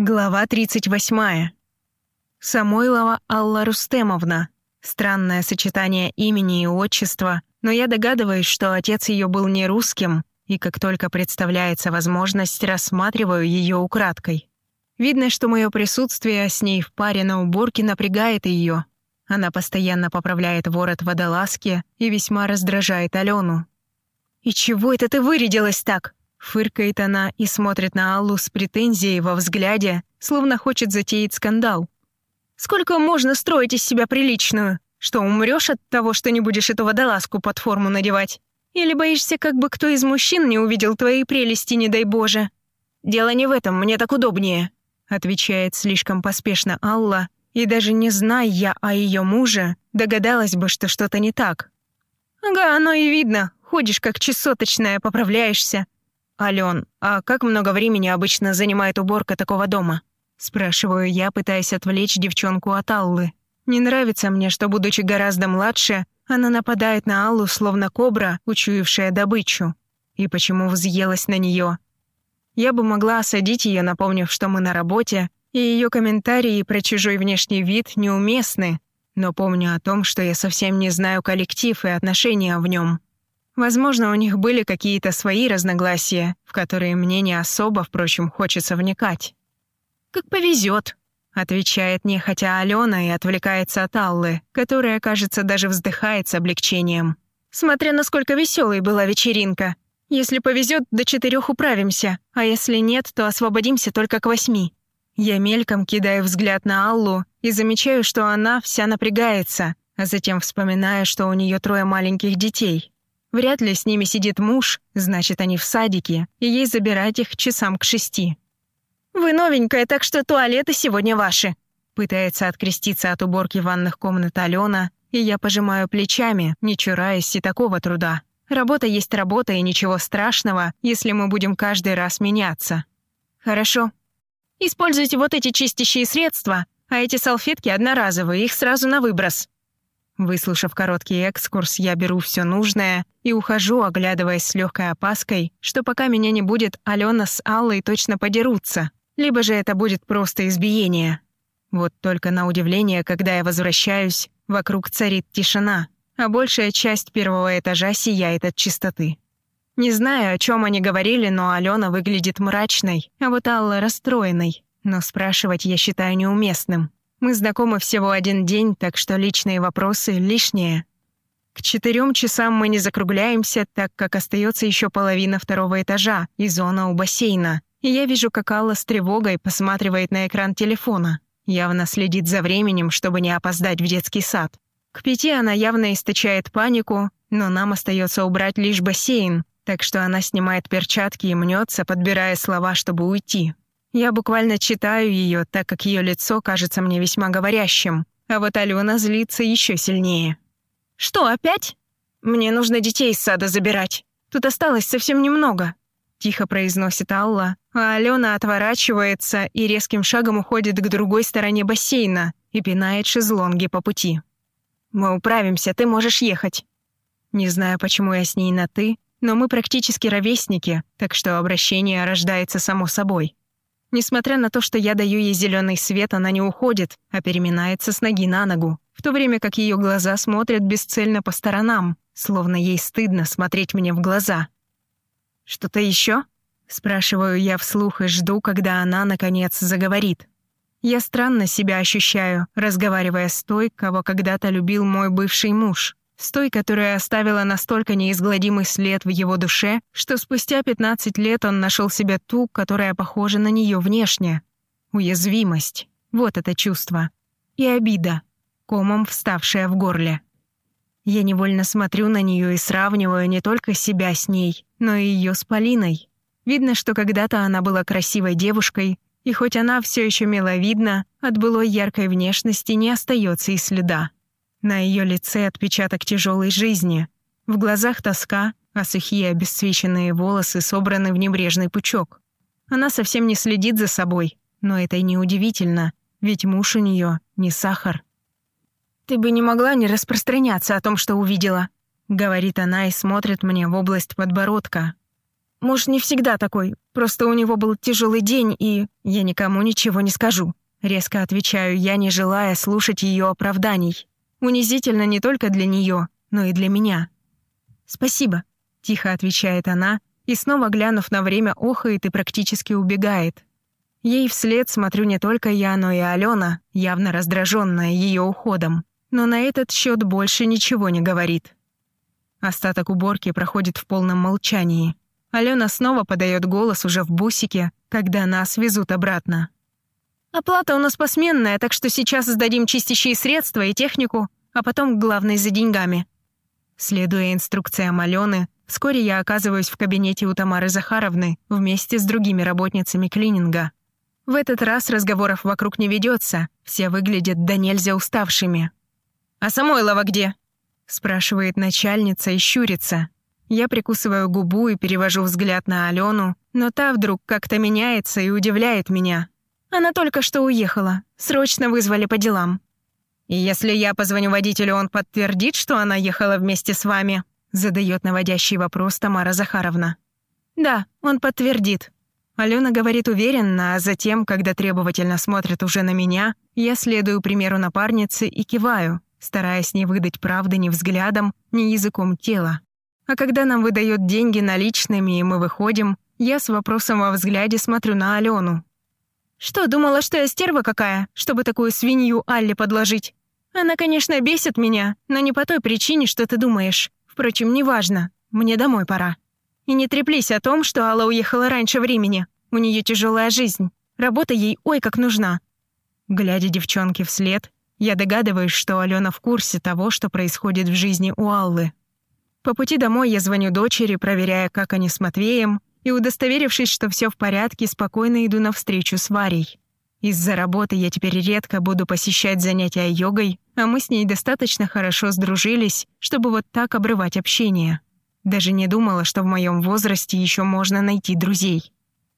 Глава 38. Самойлова Алла Рустемовна. Странное сочетание имени и отчества, но я догадываюсь, что отец ее был не русским, и как только представляется возможность, рассматриваю ее украдкой. Видно, что мое присутствие с ней в паре на уборке напрягает ее. Она постоянно поправляет ворот водолазки и весьма раздражает Алену. «И чего это ты вырядилась так?» Фыркает она и смотрит на Аллу с претензией во взгляде, словно хочет затеять скандал. «Сколько можно строить из себя приличную? Что, умрёшь от того, что не будешь эту водолазку под форму надевать? Или боишься, как бы кто из мужчин не увидел твоей прелести, не дай Боже?» «Дело не в этом, мне так удобнее», — отвечает слишком поспешно Алла, и даже не зная я о её муже, догадалась бы, что что-то не так. «Ага, оно и видно. Ходишь как чесоточная, поправляешься. «Алён, а как много времени обычно занимает уборка такого дома?» Спрашиваю я, пытаясь отвлечь девчонку от Аллы. Не нравится мне, что, будучи гораздо младше, она нападает на Аллу, словно кобра, учуявшая добычу. И почему взъелась на неё? Я бы могла осадить её, напомнив, что мы на работе, и её комментарии про чужой внешний вид неуместны, но помню о том, что я совсем не знаю коллектив и отношения в нём. Возможно, у них были какие-то свои разногласия, в которые мне не особо, впрочем, хочется вникать. «Как повезет, отвечает нехотя Алена и отвлекается от Аллы, которая, кажется, даже вздыхает с облегчением. «Смотря насколько веселой была вечеринка. Если повезет, до четырех управимся, а если нет, то освободимся только к восьми». Я мельком кидаю взгляд на Аллу и замечаю, что она вся напрягается, а затем вспоминаю, что у нее трое маленьких детей. Вряд ли с ними сидит муж, значит, они в садике, и ей забирать их часам к шести. «Вы новенькая, так что туалеты сегодня ваши», пытается откреститься от уборки ванных комнат Алена, и я пожимаю плечами, не чураясь и такого труда. Работа есть работа, и ничего страшного, если мы будем каждый раз меняться. Хорошо. Используйте вот эти чистящие средства, а эти салфетки одноразовые, их сразу на выброс. Выслушав короткий экскурс, я беру все нужное и ухожу, оглядываясь с легкой опаской, что пока меня не будет, Алена с Аллой точно подерутся, либо же это будет просто избиение. Вот только на удивление, когда я возвращаюсь, вокруг царит тишина, а большая часть первого этажа сияет от чистоты. Не знаю, о чем они говорили, но Алена выглядит мрачной, а вот Алла расстроенной, но спрашивать я считаю неуместным. Мы знакомы всего один день, так что личные вопросы лишние. К четырем часам мы не закругляемся, так как остается еще половина второго этажа и зона у бассейна. И я вижу, как Алла с тревогой посматривает на экран телефона. Явно следит за временем, чтобы не опоздать в детский сад. К пяти она явно источает панику, но нам остается убрать лишь бассейн, так что она снимает перчатки и мнется, подбирая слова, чтобы уйти. Я буквально читаю ее, так как ее лицо кажется мне весьма говорящим, а вот Алена злится еще сильнее. «Что, опять? Мне нужно детей из сада забирать. Тут осталось совсем немного», — тихо произносит Алла, а Алена отворачивается и резким шагом уходит к другой стороне бассейна и пинает шезлонги по пути. «Мы управимся, ты можешь ехать». Не знаю, почему я с ней на «ты», но мы практически ровесники, так что обращение рождается само собой. Несмотря на то, что я даю ей зеленый свет, она не уходит, а переминается с ноги на ногу, в то время как ее глаза смотрят бесцельно по сторонам, словно ей стыдно смотреть мне в глаза. «Что-то еще? спрашиваю я вслух и жду, когда она, наконец, заговорит. Я странно себя ощущаю, разговаривая с той, кого когда-то любил мой бывший муж с той, которая оставила настолько неизгладимый след в его душе, что спустя 15 лет он нашел себе ту, которая похожа на нее внешне. Уязвимость. Вот это чувство. И обида, комом вставшая в горле. Я невольно смотрю на нее и сравниваю не только себя с ней, но и ее с Полиной. Видно, что когда-то она была красивой девушкой, и хоть она все еще миловидна, от былой яркой внешности не остается и следа. На ее лице отпечаток тяжелой жизни. В глазах тоска, а сухие обесцвеченные волосы собраны в небрежный пучок. Она совсем не следит за собой, но это и не удивительно, ведь муж у нее не сахар. «Ты бы не могла не распространяться о том, что увидела», — говорит она и смотрит мне в область подбородка. может, не всегда такой, просто у него был тяжелый день, и я никому ничего не скажу. Резко отвечаю я, не желая слушать ее оправданий. Унизительно не только для нее, но и для меня. «Спасибо», — тихо отвечает она, и снова глянув на время, охает и практически убегает. Ей вслед смотрю не только я, но и Алена, явно раздраженная ее уходом. Но на этот счет больше ничего не говорит. Остаток уборки проходит в полном молчании. Алена снова подает голос уже в бусике, когда нас везут обратно. «Оплата у нас посменная, так что сейчас сдадим чистящие средства и технику, а потом главный за деньгами». Следуя инструкциям Алены, вскоре я оказываюсь в кабинете у Тамары Захаровны вместе с другими работницами клининга. В этот раз разговоров вокруг не ведется, все выглядят до нельзя уставшими. «А Самойлова где?» — спрашивает начальница и щурится. Я прикусываю губу и перевожу взгляд на Алену, но та вдруг как-то меняется и удивляет меня. Она только что уехала, срочно вызвали по делам. «И если я позвоню водителю, он подтвердит, что она ехала вместе с вами?» задает наводящий вопрос Тамара Захаровна. «Да, он подтвердит». Алена говорит уверенно, а затем, когда требовательно смотрит уже на меня, я следую примеру напарницы и киваю, стараясь не выдать правды ни взглядом, ни языком тела. А когда нам выдают деньги наличными и мы выходим, я с вопросом во взгляде смотрю на Алену. «Что, думала, что я стерва какая, чтобы такую свинью Алле подложить? Она, конечно, бесит меня, но не по той причине, что ты думаешь. Впрочем, неважно, мне домой пора. И не треплись о том, что Алла уехала раньше времени. У нее тяжелая жизнь. Работа ей ой как нужна». Глядя девчонке вслед, я догадываюсь, что Алена в курсе того, что происходит в жизни у Аллы. По пути домой я звоню дочери, проверяя, как они с Матвеем, и, удостоверившись, что все в порядке, спокойно иду на встречу с Варей. Из-за работы я теперь редко буду посещать занятия йогой, а мы с ней достаточно хорошо сдружились, чтобы вот так обрывать общение. Даже не думала, что в моем возрасте еще можно найти друзей.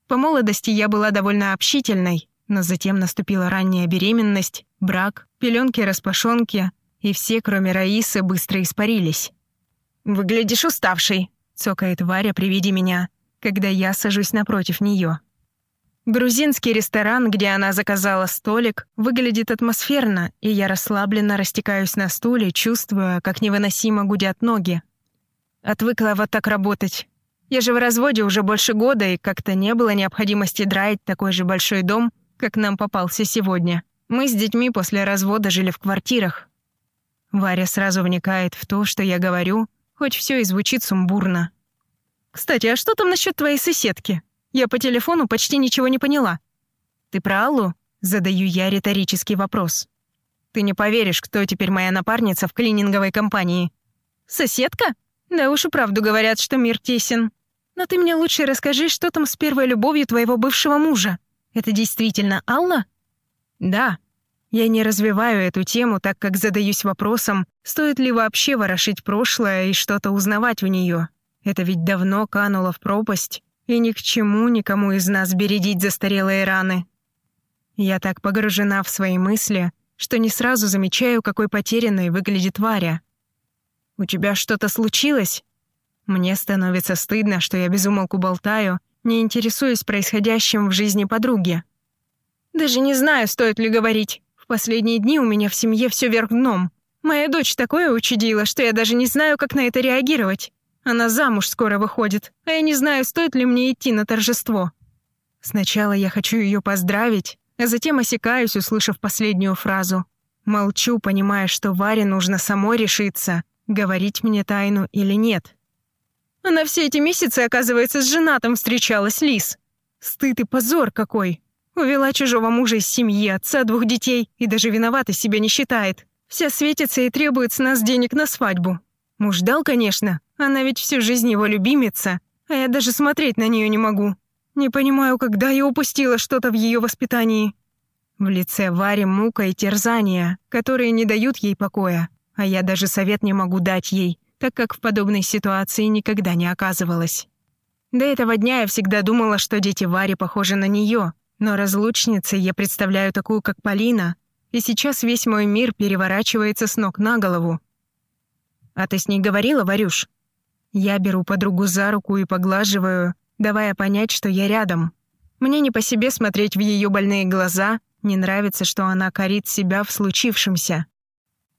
По молодости я была довольно общительной, но затем наступила ранняя беременность, брак, пеленки-распашонки, и все, кроме Раисы, быстро испарились. «Выглядишь уставший», — цокает Варя при виде меня, когда я сажусь напротив нее. Грузинский ресторан, где она заказала столик, выглядит атмосферно, и я расслабленно растекаюсь на стуле, чувствуя, как невыносимо гудят ноги. Отвыкла вот так работать. Я же в разводе уже больше года, и как-то не было необходимости драить такой же большой дом, как нам попался сегодня. Мы с детьми после развода жили в квартирах. Варя сразу вникает в то, что я говорю, хоть все и звучит сумбурно. «Кстати, а что там насчет твоей соседки? Я по телефону почти ничего не поняла». «Ты про Аллу?» — задаю я риторический вопрос. «Ты не поверишь, кто теперь моя напарница в клининговой компании». «Соседка? Да уж и правду говорят, что мир тесен. Но ты мне лучше расскажи, что там с первой любовью твоего бывшего мужа. Это действительно Алла?» «Да», я не развиваю эту тему, так как задаюсь вопросом, стоит ли вообще ворошить прошлое и что-то узнавать в нее. Это ведь давно кануло в пропасть, и ни к чему никому из нас бередить застарелые раны. Я так погружена в свои мысли, что не сразу замечаю, какой потерянной выглядит Варя. «У тебя что-то случилось?» Мне становится стыдно, что я безумолку болтаю, не интересуясь происходящим в жизни подруги. «Даже не знаю, стоит ли говорить последние дни у меня в семье все вверх дном. Моя дочь такое учудила, что я даже не знаю, как на это реагировать. Она замуж скоро выходит, а я не знаю, стоит ли мне идти на торжество. Сначала я хочу ее поздравить, а затем осекаюсь, услышав последнюю фразу. Молчу, понимая, что Варе нужно самой решиться, говорить мне тайну или нет. Она все эти месяцы, оказывается, с женатым встречалась, Лис. Стыд и позор какой. Увела чужого мужа из семьи, отца двух детей и даже виноватой себя не считает. Вся светится и требует с нас денег на свадьбу. Муж дал, конечно, она ведь всю жизнь его любимица, а я даже смотреть на нее не могу. Не понимаю, когда я упустила что-то в ее воспитании. В лице Вари мука и терзания, которые не дают ей покоя, а я даже совет не могу дать ей, так как в подобной ситуации никогда не оказывалась. До этого дня я всегда думала, что дети Вари похожи на нее, но разлучницей я представляю такую, как Полина, и сейчас весь мой мир переворачивается с ног на голову. «А ты с ней говорила, Варюш?» Я беру подругу за руку и поглаживаю, давая понять, что я рядом. Мне не по себе смотреть в ее больные глаза, не нравится, что она корит себя в случившемся.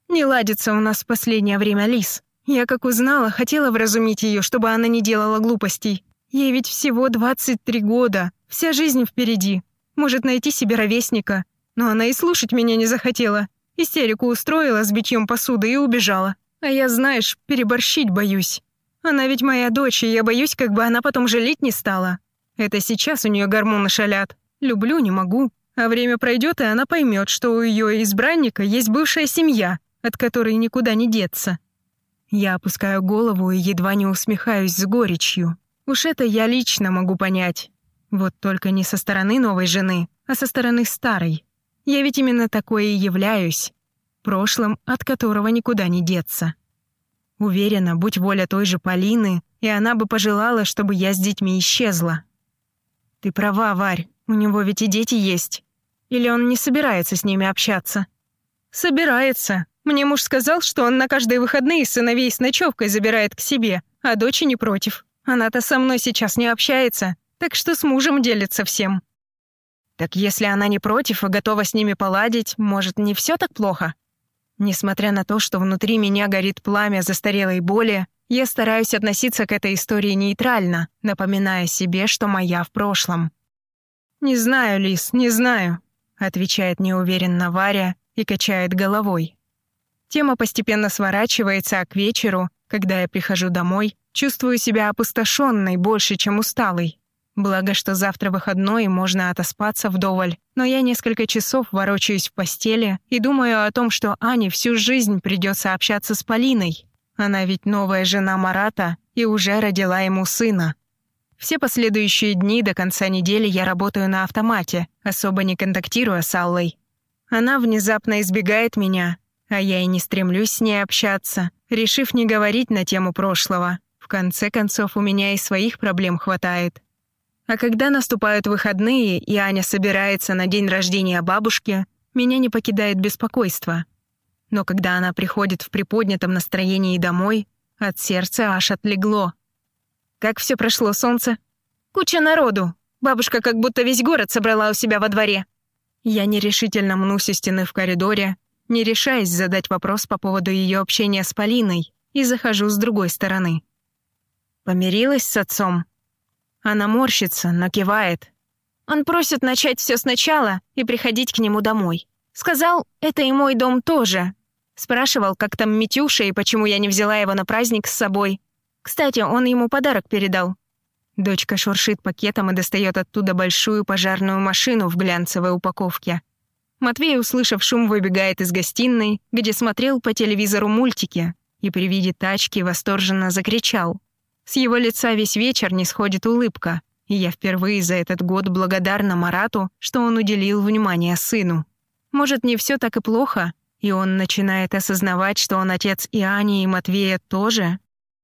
Не ладится у нас в последнее время Лис. Я, как узнала, хотела вразумить ее, чтобы она не делала глупостей. Ей ведь всего 23 года, вся жизнь впереди. Может найти себе ровесника. Но она и слушать меня не захотела. Истерику устроила с битьем посуды и убежала. А я, знаешь, переборщить боюсь. Она ведь моя дочь, и я боюсь, как бы она потом жалеть не стала. Это сейчас у нее гормоны шалят. Люблю, не могу. А время пройдет, и она поймет, что у ее избранника есть бывшая семья, от которой никуда не деться. Я опускаю голову и едва не усмехаюсь с горечью. Уж это я лично могу понять. Вот только не со стороны новой жены, а со стороны старой. Я ведь именно такое и являюсь. Прошлым, от которого никуда не деться. Уверена, будь воля той же Полины, и она бы пожелала, чтобы я с детьми исчезла. Ты права, Варь, у него ведь и дети есть. Или он не собирается с ними общаться? Собирается. Мне муж сказал, что он на каждые выходные сыновей с ночевкой забирает к себе, а дочь не против. Она-то со мной сейчас не общается, так что с мужем делится всем. Так если она не против и готова с ними поладить, может, не все так плохо? Несмотря на то, что внутри меня горит пламя застарелой боли, я стараюсь относиться к этой истории нейтрально, напоминая себе, что моя в прошлом. «Не знаю, Лис, не знаю», — отвечает неуверенно Варя и качает головой. Тема постепенно сворачивается, а к вечеру, когда я прихожу домой, чувствую себя опустошенной больше, чем усталой. Благо, что завтра выходной и можно отоспаться вдоволь. Но я несколько часов ворочаюсь в постели и думаю о том, что Ане всю жизнь придется общаться с Полиной. Она ведь новая жена Марата и уже родила ему сына. Все последующие дни до конца недели я работаю на автомате, особо не контактируя с Аллой. Она внезапно избегает меня, а я и не стремлюсь с ней общаться, решив не говорить на тему прошлого. В конце концов, у меня и своих проблем хватает. А когда наступают выходные, и Аня собирается на день рождения бабушки, меня не покидает беспокойство. Но когда она приходит в приподнятом настроении домой, от сердца аж отлегло. Как все прошло, солнце? Куча народу. Бабушка как будто весь город собрала у себя во дворе. Я нерешительно мнусь у стены в коридоре, не решаясь задать вопрос по поводу ее общения с Полиной, и захожу с другой стороны. Помирилась с отцом? Она морщится, но кивает. Он просит начать все сначала и приходить к нему домой. Сказал, это и мой дом тоже. Спрашивал, как там Митюша и почему я не взяла его на праздник с собой. Кстати, он ему подарок передал. Дочка шуршит пакетом и достает оттуда большую пожарную машину в глянцевой упаковке. Матвей, услышав шум, выбегает из гостиной, где смотрел по телевизору мультики, и при виде тачки восторженно закричал. С его лица весь вечер не сходит улыбка, и я впервые за этот год благодарна Марату, что он уделил внимание сыну. Может, не все так и плохо, и он начинает осознавать, что он отец и Ани, и Матвея тоже?